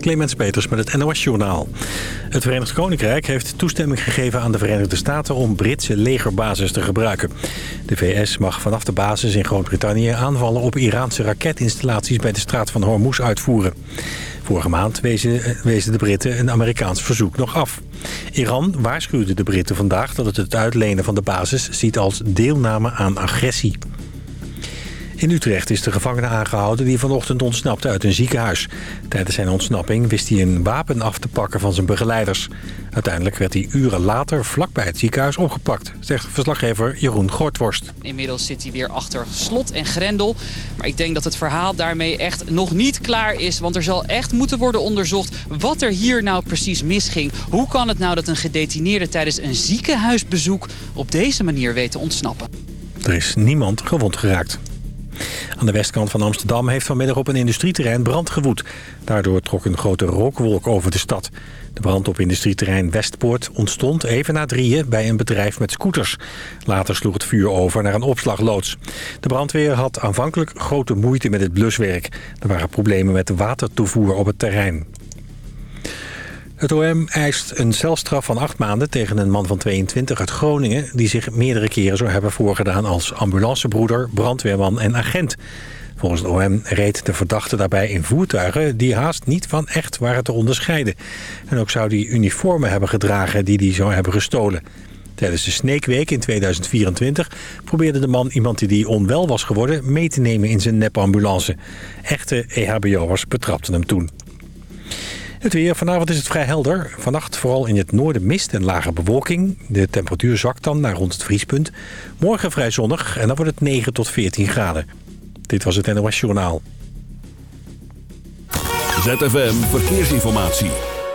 Clemens Peters met het NOS Journaal. Het Verenigd Koninkrijk heeft toestemming gegeven aan de Verenigde Staten... om Britse legerbasis te gebruiken. De VS mag vanaf de basis in Groot-Brittannië aanvallen... op Iraanse raketinstallaties bij de straat van Hormuz uitvoeren. Vorige maand wezen, wezen de Britten een Amerikaans verzoek nog af. Iran waarschuwde de Britten vandaag dat het het uitlenen van de basis ziet als deelname aan agressie. In Utrecht is de gevangene aangehouden die vanochtend ontsnapte uit een ziekenhuis. Tijdens zijn ontsnapping wist hij een wapen af te pakken van zijn begeleiders. Uiteindelijk werd hij uren later vlakbij het ziekenhuis opgepakt, zegt verslaggever Jeroen Gortworst. Inmiddels zit hij weer achter slot en grendel. Maar ik denk dat het verhaal daarmee echt nog niet klaar is. Want er zal echt moeten worden onderzocht wat er hier nou precies misging. Hoe kan het nou dat een gedetineerde tijdens een ziekenhuisbezoek op deze manier weet te ontsnappen? Er is niemand gewond geraakt. Aan de westkant van Amsterdam heeft vanmiddag op een industrieterrein brand gewoed. Daardoor trok een grote rookwolk over de stad. De brand op industrieterrein Westpoort ontstond even na drieën bij een bedrijf met scooters. Later sloeg het vuur over naar een opslagloods. De brandweer had aanvankelijk grote moeite met het bluswerk. Er waren problemen met watertoevoer op het terrein. Het OM eist een celstraf van acht maanden tegen een man van 22 uit Groningen... die zich meerdere keren zou hebben voorgedaan als ambulancebroeder, brandweerman en agent. Volgens het OM reed de verdachte daarbij in voertuigen die haast niet van echt waren te onderscheiden. En ook zou hij uniformen hebben gedragen die hij zou hebben gestolen. Tijdens de Sneekweek in 2024 probeerde de man iemand die onwel was geworden mee te nemen in zijn nepambulance. Echte EHBO'ers betrapten hem toen. Het weer. Vanavond is het vrij helder. Vannacht vooral in het noorden mist en lage bewolking. De temperatuur zakt dan naar rond het vriespunt. Morgen vrij zonnig en dan wordt het 9 tot 14 graden. Dit was het NOS Journaal. ZFM Verkeersinformatie.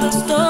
Anywhere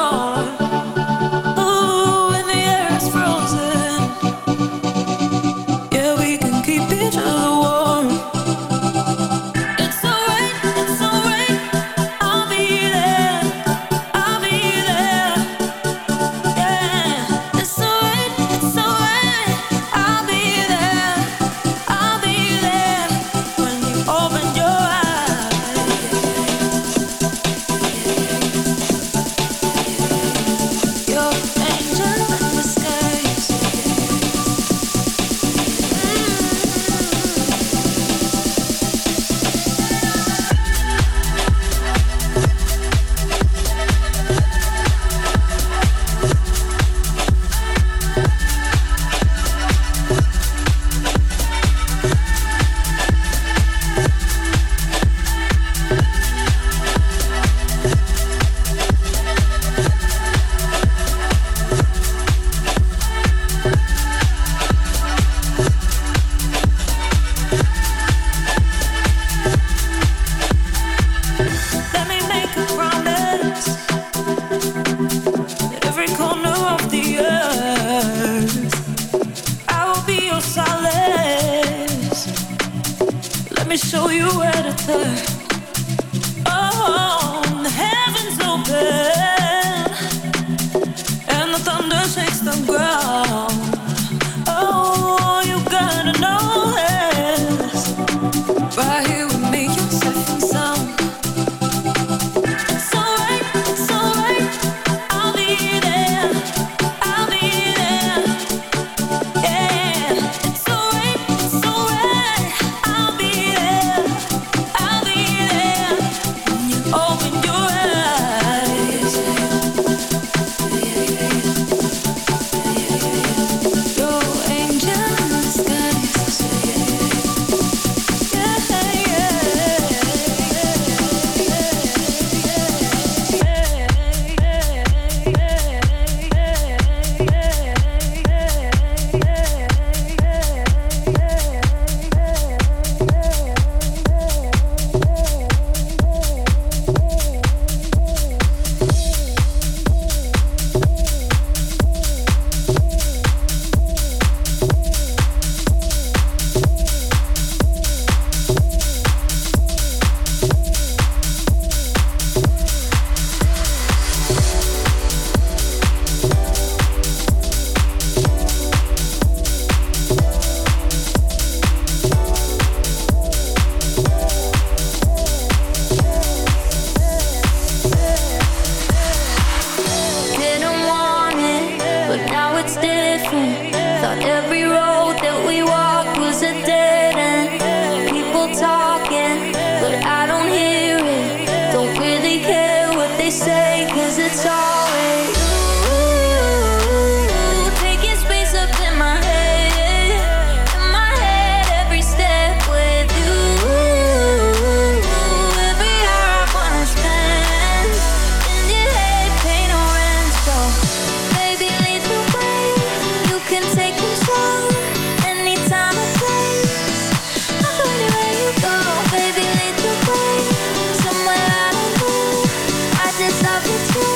you go,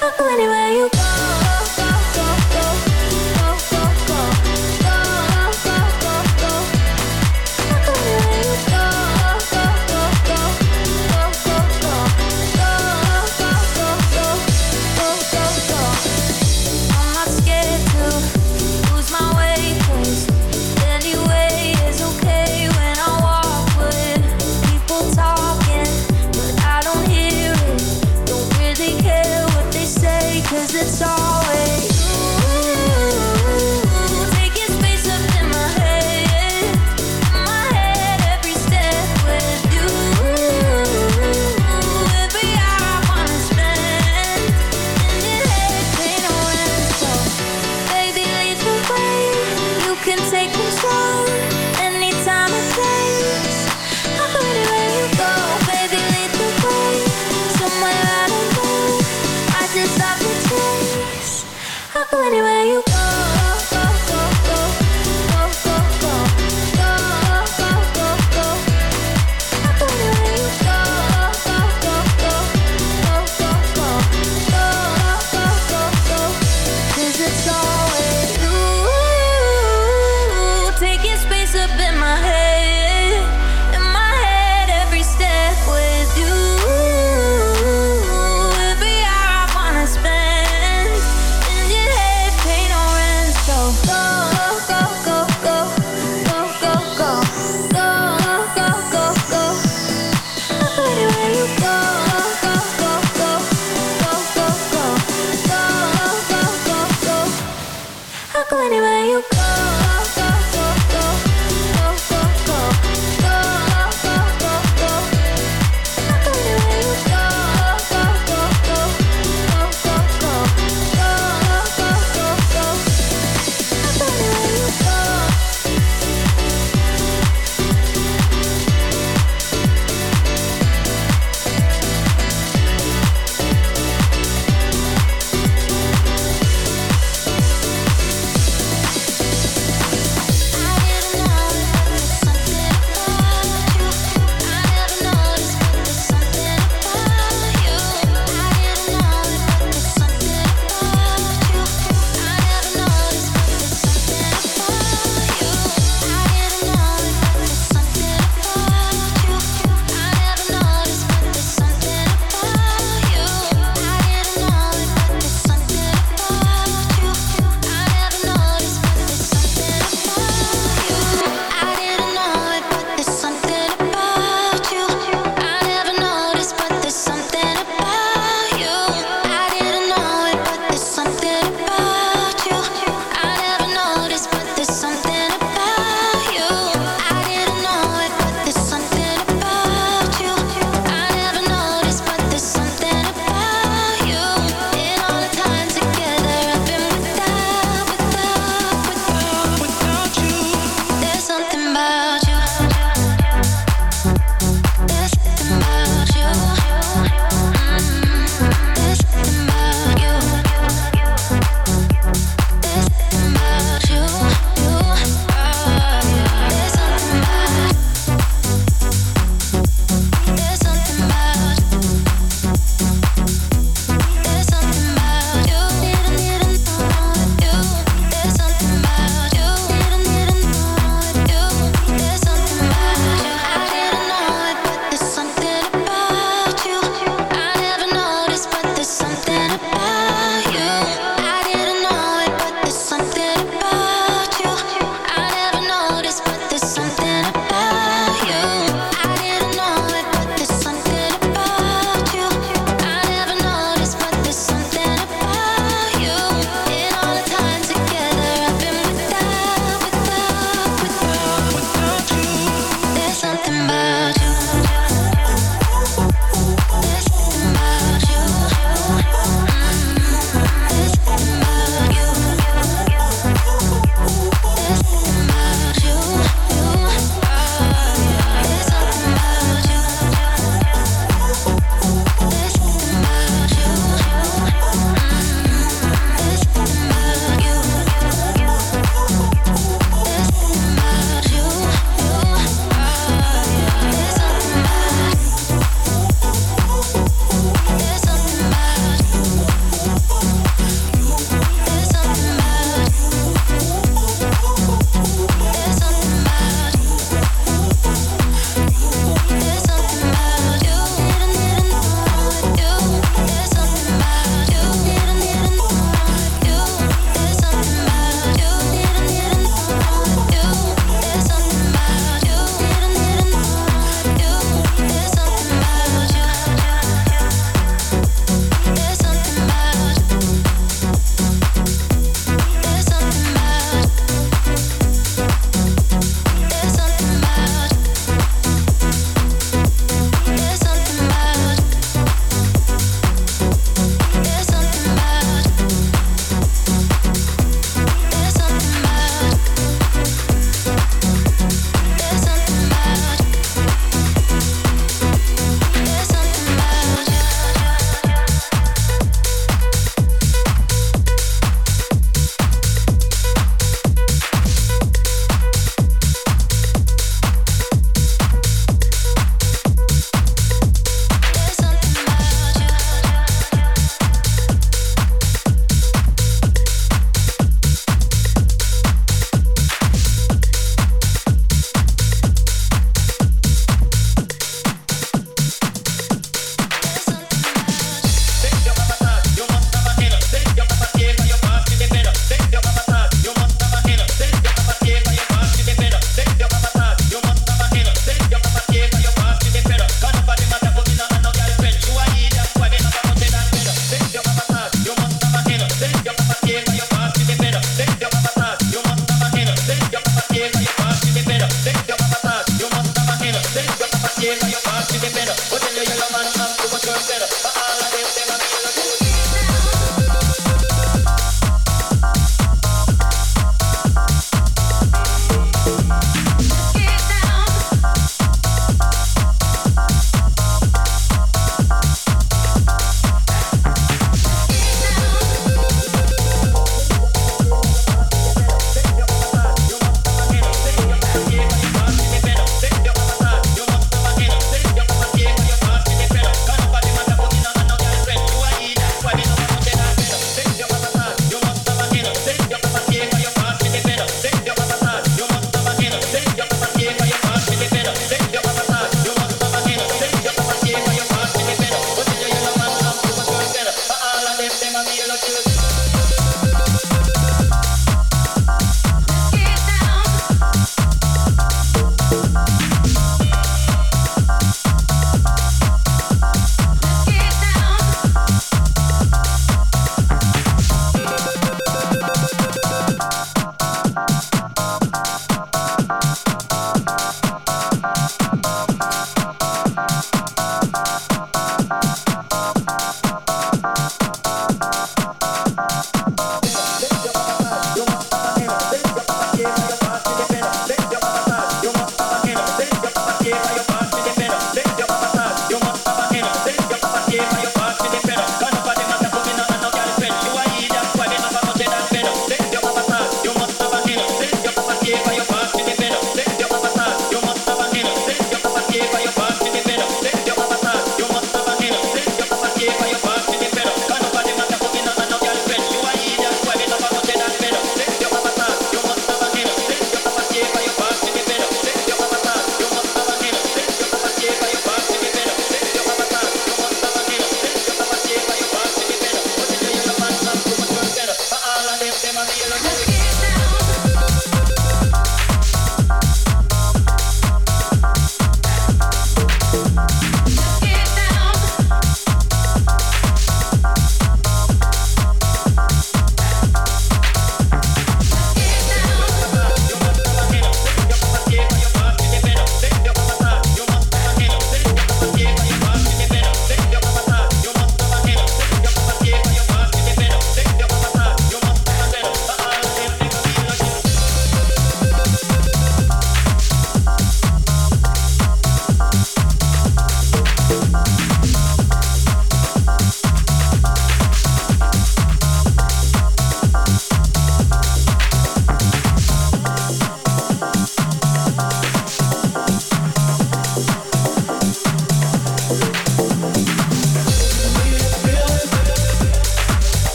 go, go, go, go,